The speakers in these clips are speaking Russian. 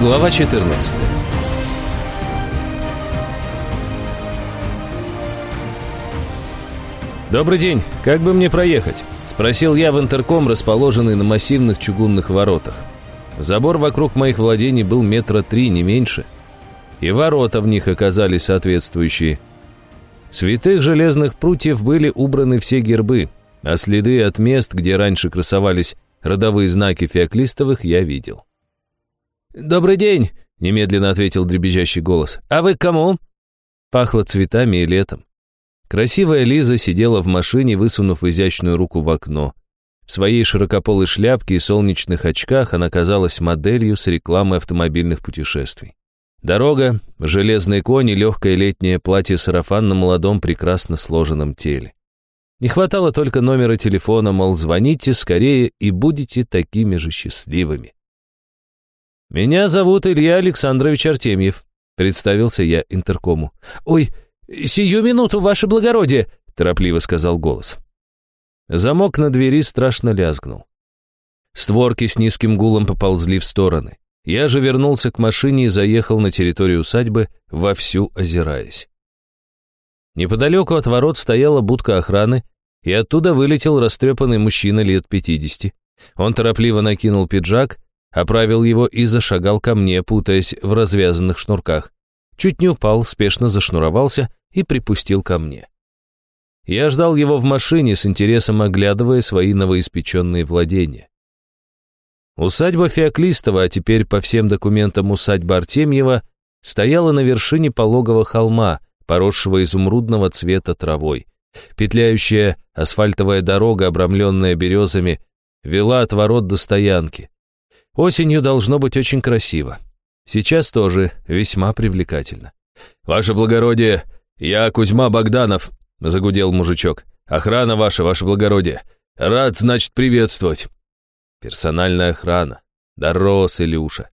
Глава 14 «Добрый день, как бы мне проехать?» – спросил я в интерком, расположенный на массивных чугунных воротах. Забор вокруг моих владений был метра три, не меньше. И ворота в них оказались соответствующие. С витых железных прутьев были убраны все гербы, а следы от мест, где раньше красовались родовые знаки феоклистовых, я видел. «Добрый день!» — немедленно ответил дребезжащий голос. «А вы к кому?» Пахло цветами и летом. Красивая Лиза сидела в машине, высунув изящную руку в окно. В своей широкополой шляпке и солнечных очках она казалась моделью с рекламой автомобильных путешествий. Дорога, железные кони, легкое летнее платье-сарафан на молодом прекрасно сложенном теле. Не хватало только номера телефона, мол, звоните скорее и будете такими же счастливыми. «Меня зовут Илья Александрович Артемьев», — представился я интеркому. «Ой, «Сию минуту, ваше благородие!» — торопливо сказал голос. Замок на двери страшно лязгнул. Створки с низким гулом поползли в стороны. Я же вернулся к машине и заехал на территорию усадьбы, вовсю озираясь. Неподалеку от ворот стояла будка охраны, и оттуда вылетел растрепанный мужчина лет пятидесяти. Он торопливо накинул пиджак, оправил его и зашагал ко мне, путаясь в развязанных шнурках. Чуть не упал, спешно зашнуровался и припустил ко мне. Я ждал его в машине, с интересом оглядывая свои новоиспеченные владения. Усадьба Феоклистова, а теперь по всем документам усадьба Артемьева, стояла на вершине пологого холма, поросшего изумрудного цвета травой. Петляющая асфальтовая дорога, обрамленная березами, вела от ворот до стоянки. Осенью должно быть очень красиво. Сейчас тоже весьма привлекательно. «Ваше благородие, «Я Кузьма Богданов», — загудел мужичок. «Охрана ваша, ваше благородие. Рад, значит, приветствовать». Персональная охрана. Дорос Илюша.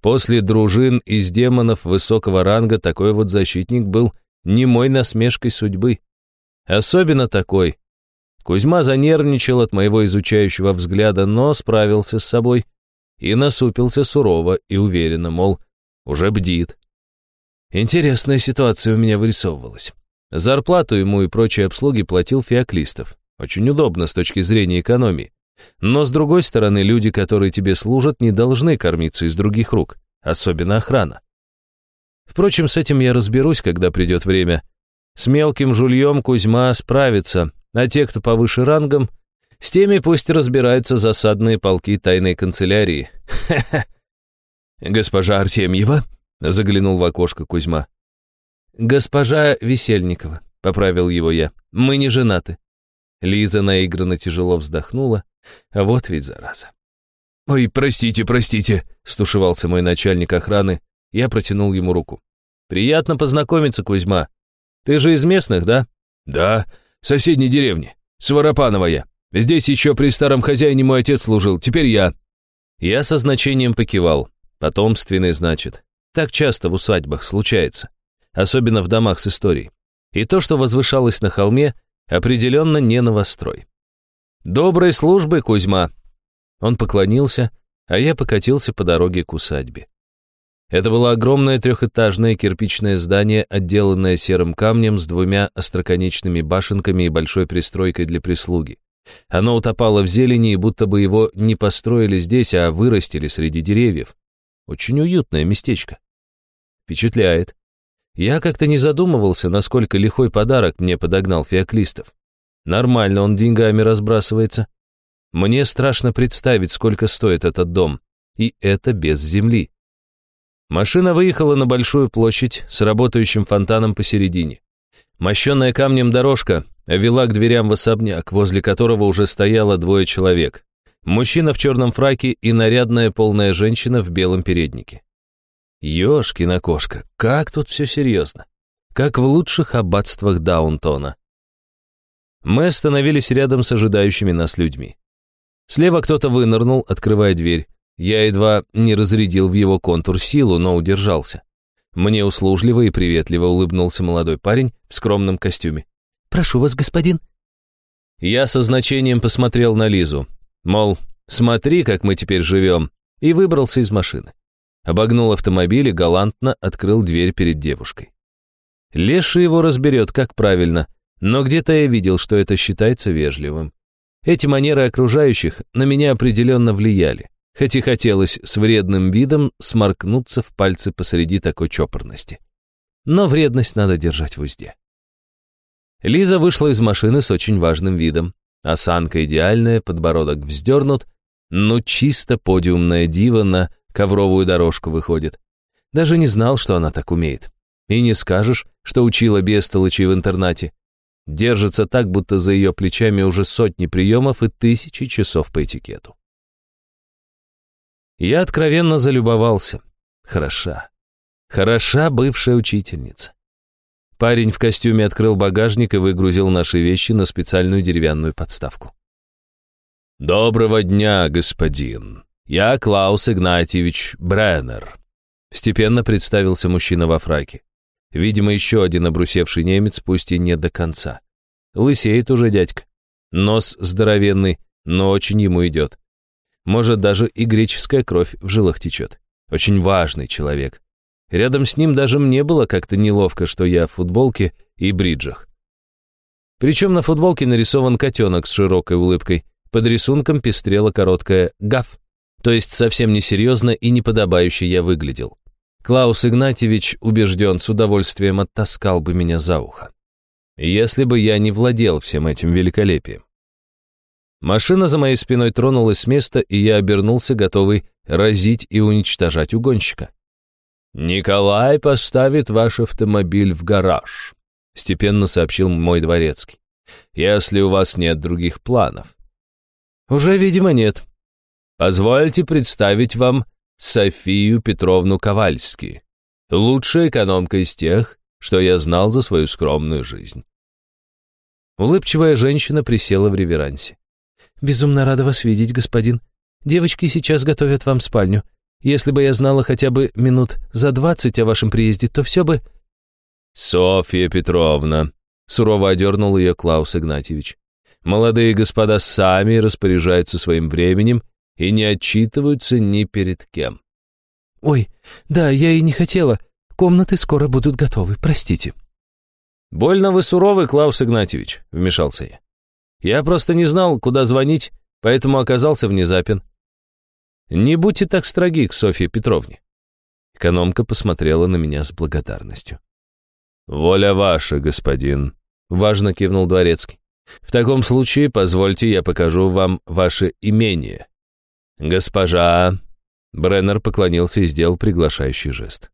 После дружин из демонов высокого ранга такой вот защитник был немой насмешкой судьбы. Особенно такой. Кузьма занервничал от моего изучающего взгляда, но справился с собой и насупился сурово и уверенно, мол, уже бдит. Интересная ситуация у меня вырисовывалась. Зарплату ему и прочие обслуги платил Феоклистов. Очень удобно с точки зрения экономии. Но с другой стороны, люди, которые тебе служат, не должны кормиться из других рук, особенно охрана. Впрочем, с этим я разберусь, когда придет время. С мелким жульем Кузьма справится, а те, кто повыше рангом, с теми пусть разбираются засадные полки тайной канцелярии. Госпожа Артемьева, Заглянул в окошко Кузьма. «Госпожа Весельникова», — поправил его я, — «мы не женаты». Лиза наигранно тяжело вздохнула. А вот ведь зараза. «Ой, простите, простите», — стушевался мой начальник охраны. Я протянул ему руку. «Приятно познакомиться, Кузьма. Ты же из местных, да?» «Да, соседней деревни. Сваропанова я. Здесь еще при старом хозяине мой отец служил, теперь я». Я со значением покивал. Потомственный, значит. Так часто в усадьбах случается, особенно в домах с историей. И то, что возвышалось на холме, определенно не новострой. «Доброй службы, Кузьма!» Он поклонился, а я покатился по дороге к усадьбе. Это было огромное трехэтажное кирпичное здание, отделанное серым камнем с двумя остроконечными башенками и большой пристройкой для прислуги. Оно утопало в зелени, и будто бы его не построили здесь, а вырастили среди деревьев. Очень уютное местечко. Впечатляет. Я как-то не задумывался, насколько лихой подарок мне подогнал Феоклистов. Нормально он деньгами разбрасывается. Мне страшно представить, сколько стоит этот дом. И это без земли. Машина выехала на большую площадь с работающим фонтаном посередине. Мощенная камнем дорожка вела к дверям в особняк, возле которого уже стояло двое человек. Мужчина в черном фраке и нарядная полная женщина в белом переднике. Ёшкина кошка, как тут все серьезно. Как в лучших аббатствах Даунтона. Мы остановились рядом с ожидающими нас людьми. Слева кто-то вынырнул, открывая дверь. Я едва не разрядил в его контур силу, но удержался. Мне услужливо и приветливо улыбнулся молодой парень в скромном костюме. «Прошу вас, господин». Я со значением посмотрел на Лизу. Мол, смотри, как мы теперь живем, и выбрался из машины. обогнул автомобиль и галантно открыл дверь перед девушкой. Леша его разберет, как правильно, но где-то я видел, что это считается вежливым. Эти манеры окружающих на меня определенно влияли, хоть и хотелось с вредным видом сморкнуться в пальцы посреди такой чопорности. Но вредность надо держать в узде. Лиза вышла из машины с очень важным видом. Осанка идеальная, подбородок вздернут, но чисто подиумная дива на ковровую дорожку выходит. Даже не знал, что она так умеет. И не скажешь, что учила бестолочи в интернате. Держится так, будто за ее плечами уже сотни приемов и тысячи часов по этикету. Я откровенно залюбовался. Хороша. Хороша бывшая учительница. Парень в костюме открыл багажник и выгрузил наши вещи на специальную деревянную подставку. «Доброго дня, господин. Я Клаус Игнатьевич Бреннер», — степенно представился мужчина во фраке. Видимо, еще один обрусевший немец, пусть и не до конца. Лысеет уже дядька. Нос здоровенный, но очень ему идет. Может, даже и греческая кровь в жилах течет. Очень важный человек. Рядом с ним даже мне было как-то неловко, что я в футболке и бриджах. Причем на футболке нарисован котенок с широкой улыбкой. Под рисунком пестрела короткая «гав», то есть совсем несерьезно и неподобающе я выглядел. Клаус Игнатьевич, убежден, с удовольствием оттаскал бы меня за ухо. Если бы я не владел всем этим великолепием. Машина за моей спиной тронулась с места, и я обернулся, готовый разить и уничтожать угонщика. «Николай поставит ваш автомобиль в гараж», — степенно сообщил мой дворецкий. «Если у вас нет других планов». «Уже, видимо, нет. Позвольте представить вам Софию Петровну Ковальски, лучшая экономка из тех, что я знал за свою скромную жизнь. Улыбчивая женщина присела в реверансе. «Безумно рада вас видеть, господин. Девочки сейчас готовят вам спальню. Если бы я знала хотя бы минут за двадцать о вашем приезде, то все бы...» «Софья Петровна», — сурово одернул ее Клаус Игнатьевич. «Молодые господа сами распоряжаются своим временем и не отчитываются ни перед кем. «Ой, да, я и не хотела. Комнаты скоро будут готовы, простите». «Больно вы суровый, Клаус Игнатьевич», — вмешался я. «Я просто не знал, куда звонить, поэтому оказался внезапен». «Не будьте так строги к Софье Петровне». Экономка посмотрела на меня с благодарностью. «Воля ваша, господин», — важно кивнул дворецкий. «В таком случае позвольте я покажу вам ваше имение». «Госпожа!» Бреннер поклонился и сделал приглашающий жест.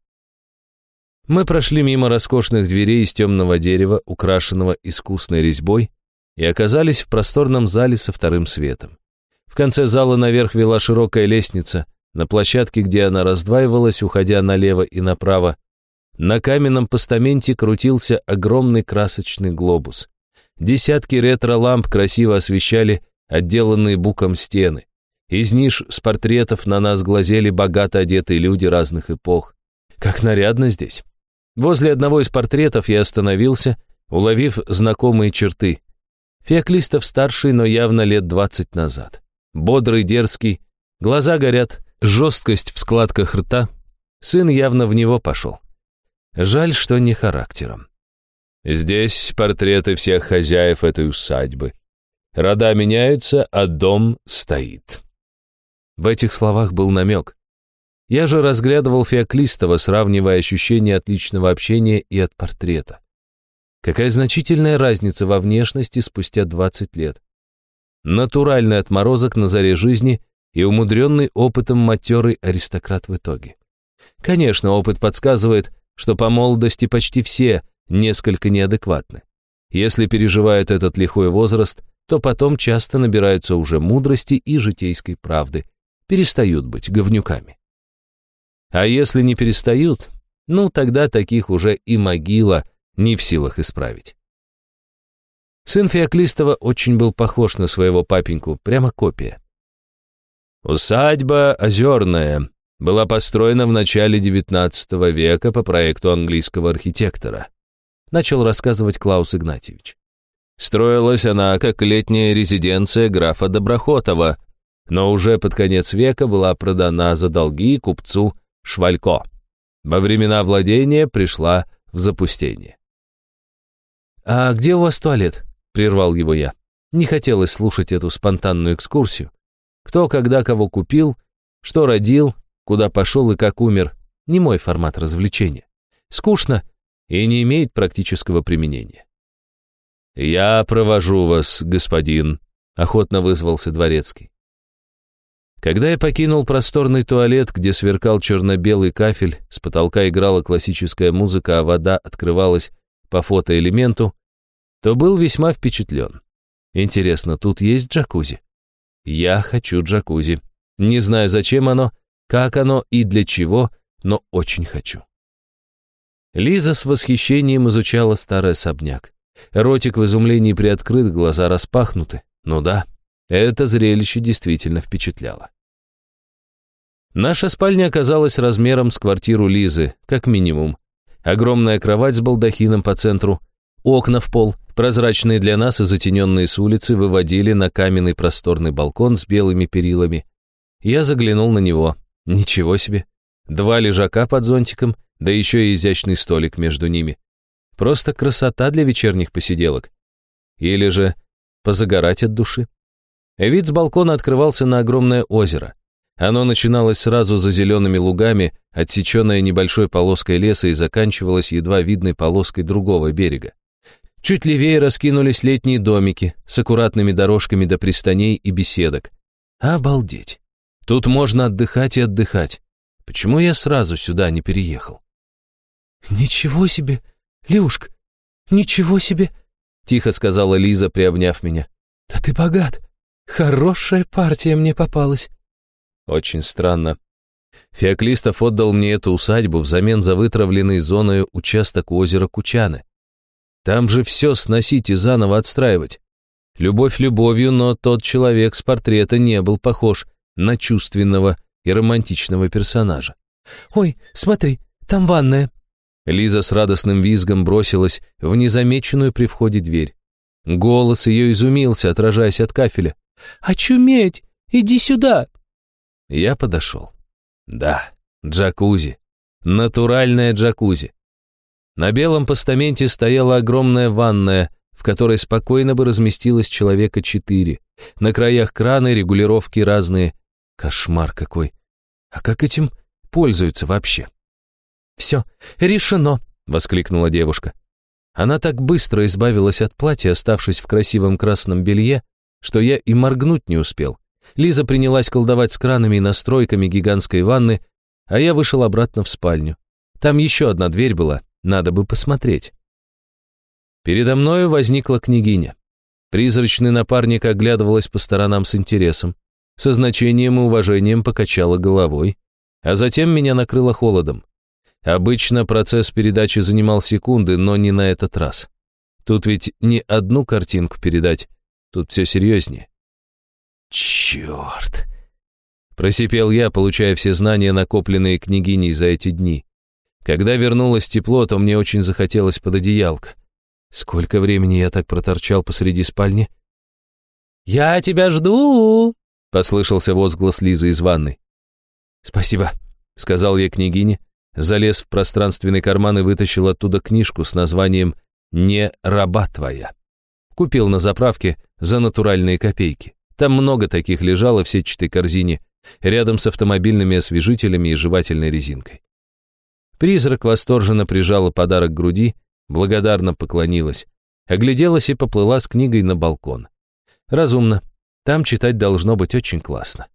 Мы прошли мимо роскошных дверей из темного дерева, украшенного искусной резьбой, и оказались в просторном зале со вторым светом. В конце зала наверх вела широкая лестница, на площадке, где она раздваивалась, уходя налево и направо, на каменном постаменте крутился огромный красочный глобус. Десятки ретро-ламп красиво освещали отделанные буком стены. Из ниш с портретов на нас глазели богато одетые люди разных эпох. Как нарядно здесь. Возле одного из портретов я остановился, уловив знакомые черты. Феоклистов старший, но явно лет двадцать назад. Бодрый, дерзкий, глаза горят, жесткость в складках рта. Сын явно в него пошел. Жаль, что не характером. Здесь портреты всех хозяев этой усадьбы. Рода меняются, а дом стоит. В этих словах был намек. Я же разглядывал Феоклистова, сравнивая ощущение от личного общения и от портрета. Какая значительная разница во внешности спустя 20 лет. Натуральный отморозок на заре жизни и умудренный опытом матерый аристократ в итоге. Конечно, опыт подсказывает, что по молодости почти все несколько неадекватны. Если переживают этот лихой возраст, то потом часто набираются уже мудрости и житейской правды, перестают быть говнюками. А если не перестают, ну тогда таких уже и могила не в силах исправить. Сын Феоклистова очень был похож на своего папеньку, прямо копия. Усадьба Озерная была построена в начале XIX века по проекту английского архитектора, начал рассказывать Клаус Игнатьевич. Строилась она как летняя резиденция графа Доброхотова, но уже под конец века была продана за долги купцу Швалько. Во времена владения пришла в запустение. «А где у вас туалет?» — прервал его я. Не хотелось слушать эту спонтанную экскурсию. Кто когда кого купил, что родил, куда пошел и как умер — не мой формат развлечения. Скучно и не имеет практического применения. «Я провожу вас, господин», — охотно вызвался дворецкий. Когда я покинул просторный туалет, где сверкал черно-белый кафель, с потолка играла классическая музыка, а вода открывалась по фотоэлементу, то был весьма впечатлен. Интересно, тут есть джакузи? Я хочу джакузи. Не знаю, зачем оно, как оно и для чего, но очень хочу. Лиза с восхищением изучала старый особняк. Ротик в изумлении приоткрыт, глаза распахнуты. Ну да, это зрелище действительно впечатляло. Наша спальня оказалась размером с квартиру Лизы, как минимум. Огромная кровать с балдахином по центру, окна в пол, прозрачные для нас и затененные с улицы, выводили на каменный просторный балкон с белыми перилами. Я заглянул на него. Ничего себе. Два лежака под зонтиком, да еще и изящный столик между ними. Просто красота для вечерних посиделок. Или же позагорать от души. Вид с балкона открывался на огромное озеро. Оно начиналось сразу за зелеными лугами, отсеченное небольшой полоской леса и заканчивалось едва видной полоской другого берега. Чуть левее раскинулись летние домики с аккуратными дорожками до пристаней и беседок. Обалдеть! Тут можно отдыхать и отдыхать. Почему я сразу сюда не переехал? «Ничего себе! Люшка, ничего себе!» Тихо сказала Лиза, приобняв меня. «Да ты богат! Хорошая партия мне попалась!» Очень странно. Феоклистов отдал мне эту усадьбу взамен за вытравленный зоной участок у озера Кучаны. Там же все сносить и заново отстраивать. Любовь любовью, но тот человек с портрета не был похож на чувственного и романтичного персонажа. «Ой, смотри, там ванная!» Лиза с радостным визгом бросилась в незамеченную при входе дверь. Голос ее изумился, отражаясь от кафеля. «Очуметь! Иди сюда!» Я подошел. Да, джакузи. Натуральная джакузи. На белом постаменте стояла огромная ванная, в которой спокойно бы разместилось человека четыре. На краях краны регулировки разные. Кошмар какой. А как этим пользуются вообще? «Все, решено!» — воскликнула девушка. Она так быстро избавилась от платья, оставшись в красивом красном белье, что я и моргнуть не успел. Лиза принялась колдовать с кранами и настройками гигантской ванны, а я вышел обратно в спальню. Там еще одна дверь была, надо бы посмотреть. Передо мною возникла княгиня. Призрачный напарник оглядывалась по сторонам с интересом, со значением и уважением покачала головой, а затем меня накрыло холодом. Обычно процесс передачи занимал секунды, но не на этот раз. Тут ведь не одну картинку передать, тут все серьезнее. Черт! Просипел я, получая все знания, накопленные княгиней за эти дни. Когда вернулось тепло, то мне очень захотелось под одеялко. Сколько времени я так проторчал посреди спальни? «Я тебя жду!» — послышался возглас Лизы из ванной. «Спасибо», — сказал я княгине, залез в пространственный карман и вытащил оттуда книжку с названием «Не раба твоя». Купил на заправке за натуральные копейки. Там много таких лежало в сетчатой корзине, рядом с автомобильными освежителями и жевательной резинкой. Призрак восторженно прижала подарок к груди, благодарно поклонилась, огляделась и поплыла с книгой на балкон. Разумно, там читать должно быть очень классно.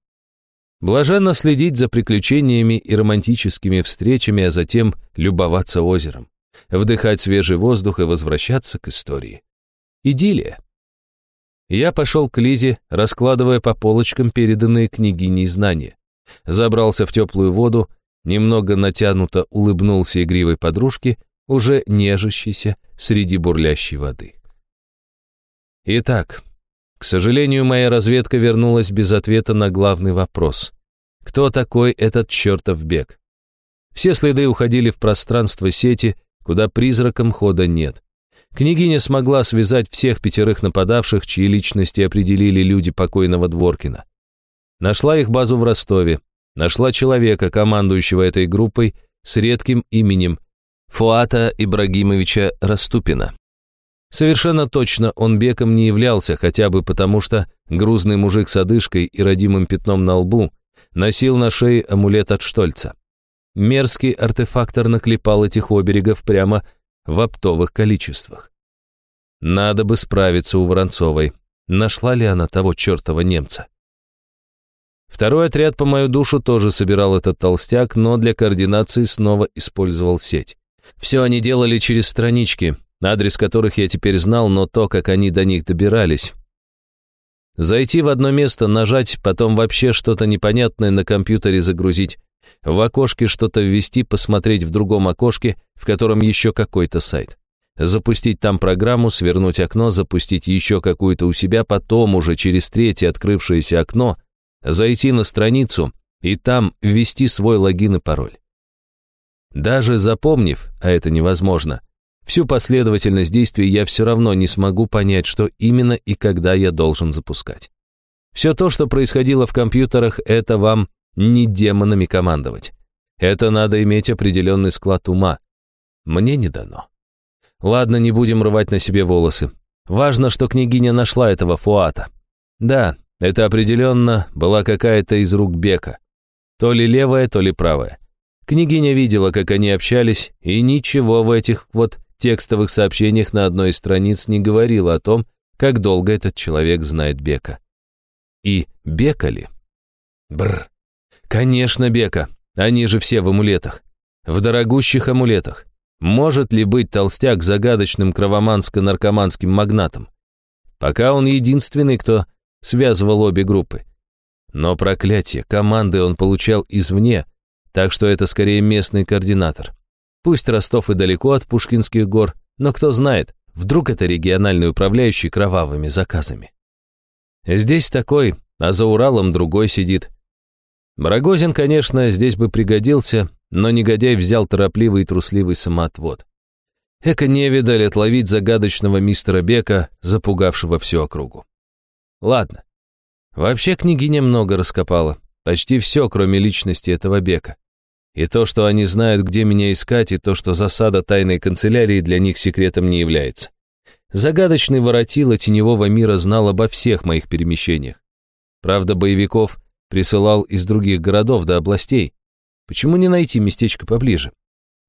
Блаженно следить за приключениями и романтическими встречами, а затем любоваться озером, вдыхать свежий воздух и возвращаться к истории. Идиллия. Я пошел к Лизе, раскладывая по полочкам переданные княгиней знания. Забрался в теплую воду, немного натянуто улыбнулся игривой подружке, уже нежащейся среди бурлящей воды. Итак, к сожалению, моя разведка вернулась без ответа на главный вопрос. Кто такой этот чертов бег? Все следы уходили в пространство сети, куда призракам хода нет. Княгиня смогла связать всех пятерых нападавших, чьи личности определили люди покойного Дворкина. Нашла их базу в Ростове. Нашла человека, командующего этой группой, с редким именем Фуата Ибрагимовича Раступина. Совершенно точно он беком не являлся, хотя бы потому, что грузный мужик с одышкой и родимым пятном на лбу носил на шее амулет от Штольца. Мерзкий артефактор наклепал этих оберегов прямо в оптовых количествах. Надо бы справиться у Воронцовой. Нашла ли она того чертова немца? Второй отряд по мою душу тоже собирал этот толстяк, но для координации снова использовал сеть. Все они делали через странички, адрес которых я теперь знал, но то, как они до них добирались. Зайти в одно место, нажать, потом вообще что-то непонятное на компьютере загрузить, в окошке что-то ввести, посмотреть в другом окошке, в котором еще какой-то сайт. Запустить там программу, свернуть окно, запустить еще какую-то у себя, потом уже через третье открывшееся окно зайти на страницу и там ввести свой логин и пароль. Даже запомнив, а это невозможно, всю последовательность действий я все равно не смогу понять, что именно и когда я должен запускать. Все то, что происходило в компьютерах, это вам не демонами командовать. Это надо иметь определенный склад ума. Мне не дано. Ладно, не будем рвать на себе волосы. Важно, что княгиня нашла этого Фуата. Да, это определенно была какая-то из рук Бека. То ли левая, то ли правая. Княгиня видела, как они общались, и ничего в этих вот текстовых сообщениях на одной из страниц не говорило о том, как долго этот человек знает Бека. И Бека ли? Бррр. Конечно, Бека. Они же все в амулетах. В дорогущих амулетах. Может ли быть толстяк загадочным кровоманско-наркоманским магнатом? Пока он единственный, кто связывал обе группы. Но проклятие, команды он получал извне, так что это скорее местный координатор. Пусть Ростов и далеко от Пушкинских гор, но кто знает, вдруг это региональный управляющий кровавыми заказами. Здесь такой, а за Уралом другой сидит. Барагозин, конечно, здесь бы пригодился, но негодяй взял торопливый и трусливый самоотвод. Эко не отловить загадочного мистера Бека, запугавшего всю округу. Ладно. Вообще княгиня много раскопала. Почти все, кроме личности этого Бека. И то, что они знают, где меня искать, и то, что засада тайной канцелярии для них секретом не является. Загадочный воротило теневого мира знал обо всех моих перемещениях. Правда, боевиков присылал из других городов до областей. Почему не найти местечко поближе?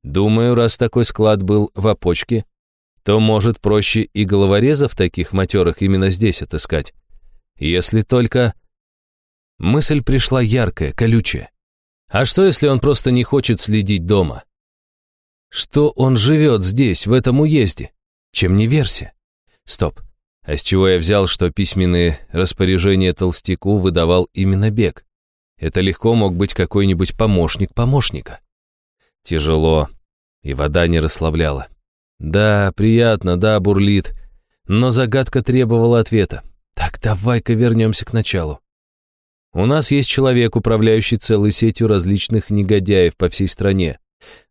Думаю, раз такой склад был в опочке, то, может, проще и головорезов таких матерых именно здесь отыскать. Если только... Мысль пришла яркая, колючая. А что, если он просто не хочет следить дома? Что он живет здесь, в этом уезде? Чем не версия? Стоп. А с чего я взял, что письменные распоряжения толстяку выдавал именно Бег? Это легко мог быть какой-нибудь помощник помощника. Тяжело. И вода не расслабляла. Да, приятно, да, бурлит. Но загадка требовала ответа. Так давай-ка вернемся к началу. У нас есть человек, управляющий целой сетью различных негодяев по всей стране.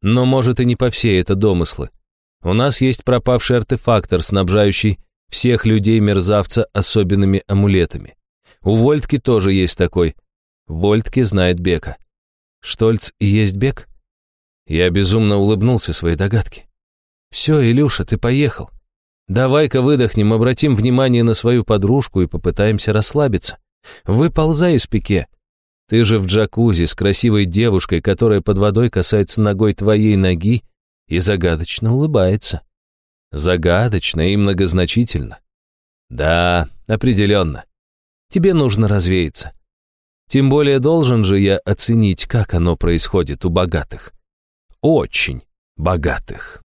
Но, может, и не по всей, это домыслы. У нас есть пропавший артефактор, снабжающий всех людей-мерзавца особенными амулетами. У Вольтки тоже есть такой. Вольтки знает Бека. Штольц и есть Бек? Я безумно улыбнулся своей догадке. Все, Илюша, ты поехал. Давай-ка выдохнем, обратим внимание на свою подружку и попытаемся расслабиться. Выползай из пике. Ты же в джакузи с красивой девушкой, которая под водой касается ногой твоей ноги и загадочно улыбается. Загадочно и многозначительно. Да, определенно. Тебе нужно развеяться. Тем более должен же я оценить, как оно происходит у богатых. Очень богатых.